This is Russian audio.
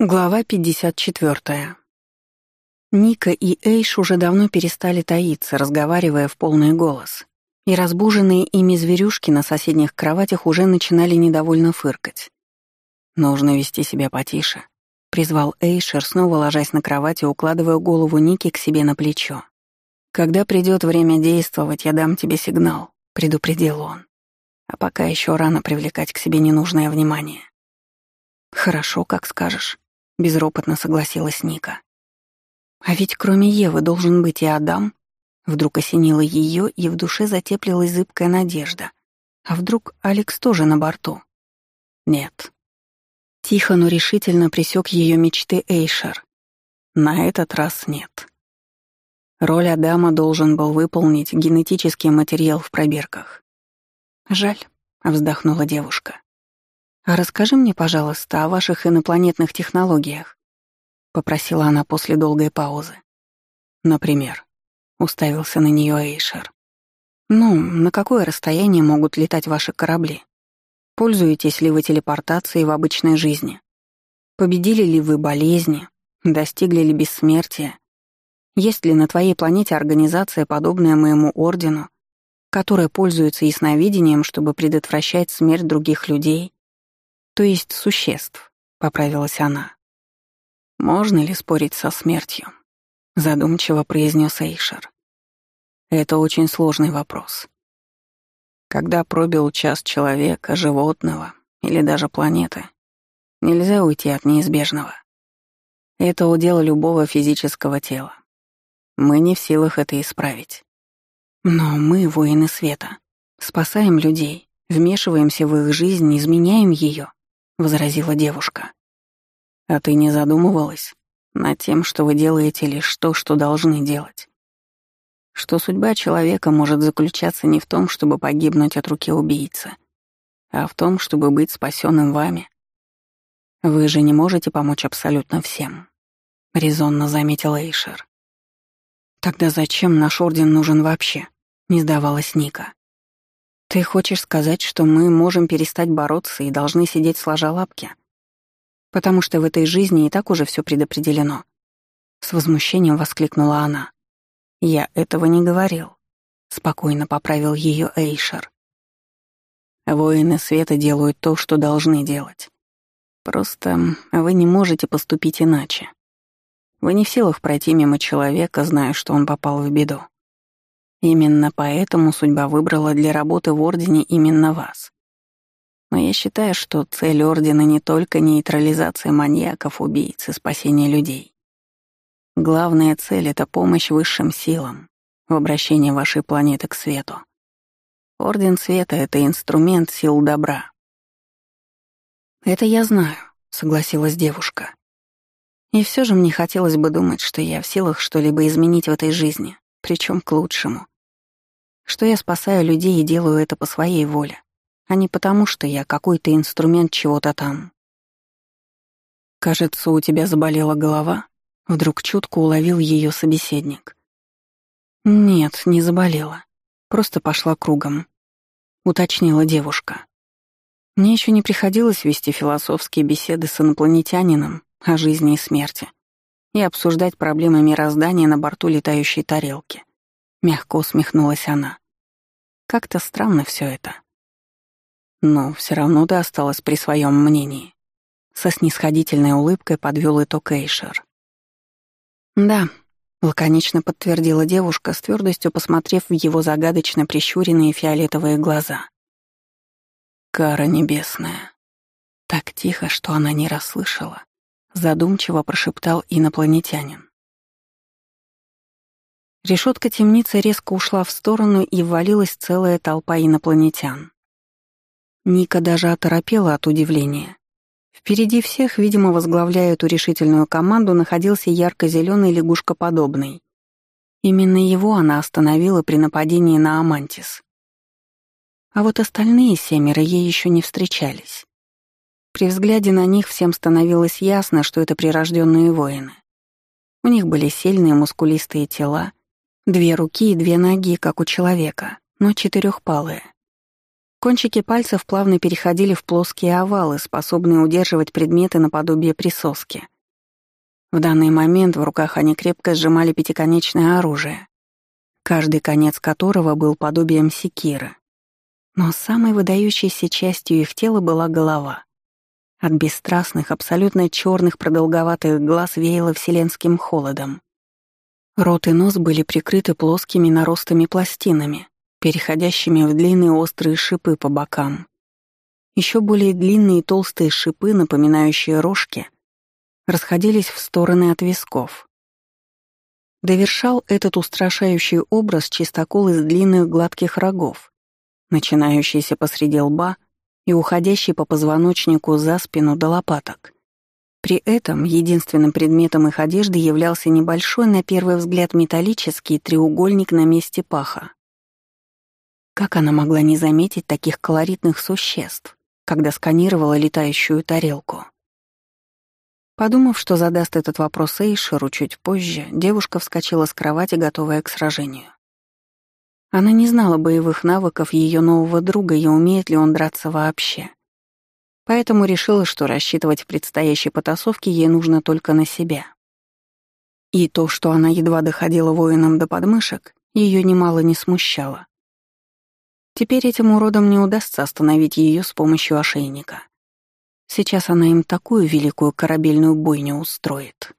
Глава 54. Ника и Эйш уже давно перестали таиться, разговаривая в полный голос. И разбуженные ими зверюшки на соседних кроватях уже начинали недовольно фыркать. «Нужно вести себя потише», — призвал Эйшер, снова ложась на кровать и укладывая голову Ники к себе на плечо. «Когда придет время действовать, я дам тебе сигнал», — предупредил он. «А пока еще рано привлекать к себе ненужное внимание». «Хорошо, как скажешь», — безропотно согласилась Ника. «А ведь кроме Евы должен быть и Адам». Вдруг осенила ее, и в душе затеплилась зыбкая надежда. А вдруг Алекс тоже на борту? Нет. Тихо, но решительно присек ее мечты Эйшер. На этот раз нет. Роль Адама должен был выполнить генетический материал в пробирках. «Жаль», — вздохнула девушка. «А расскажи мне, пожалуйста, о ваших инопланетных технологиях», — попросила она после долгой паузы. «Например», — уставился на нее Эйшер. «Ну, на какое расстояние могут летать ваши корабли? Пользуетесь ли вы телепортацией в обычной жизни? Победили ли вы болезни? Достигли ли бессмертия? Есть ли на твоей планете организация, подобная моему ордену, которая пользуется ясновидением, чтобы предотвращать смерть других людей? То есть существ, поправилась она. Можно ли спорить со смертью? Задумчиво произнес Эйшер. Это очень сложный вопрос. Когда пробил час человека, животного или даже планеты, нельзя уйти от неизбежного. Это удел любого физического тела. Мы не в силах это исправить. Но мы, воины света, спасаем людей, вмешиваемся в их жизнь, изменяем ее. — возразила девушка. «А ты не задумывалась над тем, что вы делаете лишь то, что должны делать? Что судьба человека может заключаться не в том, чтобы погибнуть от руки убийцы, а в том, чтобы быть спасенным вами? Вы же не можете помочь абсолютно всем», — резонно заметил Эйшер. «Тогда зачем наш орден нужен вообще?» — не сдавалась Ника. «Ты хочешь сказать, что мы можем перестать бороться и должны сидеть сложа лапки? Потому что в этой жизни и так уже все предопределено». С возмущением воскликнула она. «Я этого не говорил», — спокойно поправил ее Эйшер. «Воины света делают то, что должны делать. Просто вы не можете поступить иначе. Вы не в силах пройти мимо человека, зная, что он попал в беду. Именно поэтому судьба выбрала для работы в Ордене именно вас. Но я считаю, что цель Ордена не только нейтрализация маньяков, убийц и спасение людей. Главная цель — это помощь высшим силам в обращении вашей планеты к свету. Орден Света — это инструмент сил добра. «Это я знаю», — согласилась девушка. «И все же мне хотелось бы думать, что я в силах что-либо изменить в этой жизни, причем к лучшему что я спасаю людей и делаю это по своей воле, а не потому, что я какой-то инструмент чего-то там. «Кажется, у тебя заболела голова?» Вдруг чутко уловил ее собеседник. «Нет, не заболела. Просто пошла кругом», — уточнила девушка. «Мне еще не приходилось вести философские беседы с инопланетянином о жизни и смерти и обсуждать проблемы мироздания на борту летающей тарелки. Мягко усмехнулась она. Как-то странно все это. Но все равно ты осталась при своем мнении. Со снисходительной улыбкой подвел итог Эйшер. Да, лаконично подтвердила девушка, с твердостью посмотрев в его загадочно прищуренные фиолетовые глаза. Кара небесная. Так тихо, что она не расслышала, задумчиво прошептал инопланетянин. Решетка темницы резко ушла в сторону, и ввалилась целая толпа инопланетян. Ника даже оторопела от удивления. Впереди всех, видимо, возглавляя эту решительную команду, находился ярко-зеленый лягушкоподобный. Именно его она остановила при нападении на Амантис. А вот остальные семеро ей еще не встречались. При взгляде на них всем становилось ясно, что это прирожденные воины. У них были сильные мускулистые тела, Две руки и две ноги, как у человека, но четырехпалые. Кончики пальцев плавно переходили в плоские овалы, способные удерживать предметы наподобие присоски. В данный момент в руках они крепко сжимали пятиконечное оружие, каждый конец которого был подобием секиры. Но самой выдающейся частью их тела была голова. От бесстрастных, абсолютно черных продолговатых глаз веяло вселенским холодом. Рот и нос были прикрыты плоскими наростами пластинами, переходящими в длинные острые шипы по бокам. Еще более длинные толстые шипы, напоминающие рожки, расходились в стороны от висков. Довершал этот устрашающий образ чистокол из длинных гладких рогов, начинающийся посреди лба и уходящий по позвоночнику за спину до лопаток. При этом единственным предметом их одежды являлся небольшой, на первый взгляд, металлический треугольник на месте паха. Как она могла не заметить таких колоритных существ, когда сканировала летающую тарелку? Подумав, что задаст этот вопрос Эйшеру чуть позже, девушка вскочила с кровати, готовая к сражению. Она не знала боевых навыков ее нового друга и умеет ли он драться вообще. Поэтому решила, что рассчитывать в предстоящей потасовке ей нужно только на себя. И то, что она едва доходила воинам до подмышек, ее немало не смущало. Теперь этим уродам не удастся остановить ее с помощью ошейника. Сейчас она им такую великую корабельную бойню устроит.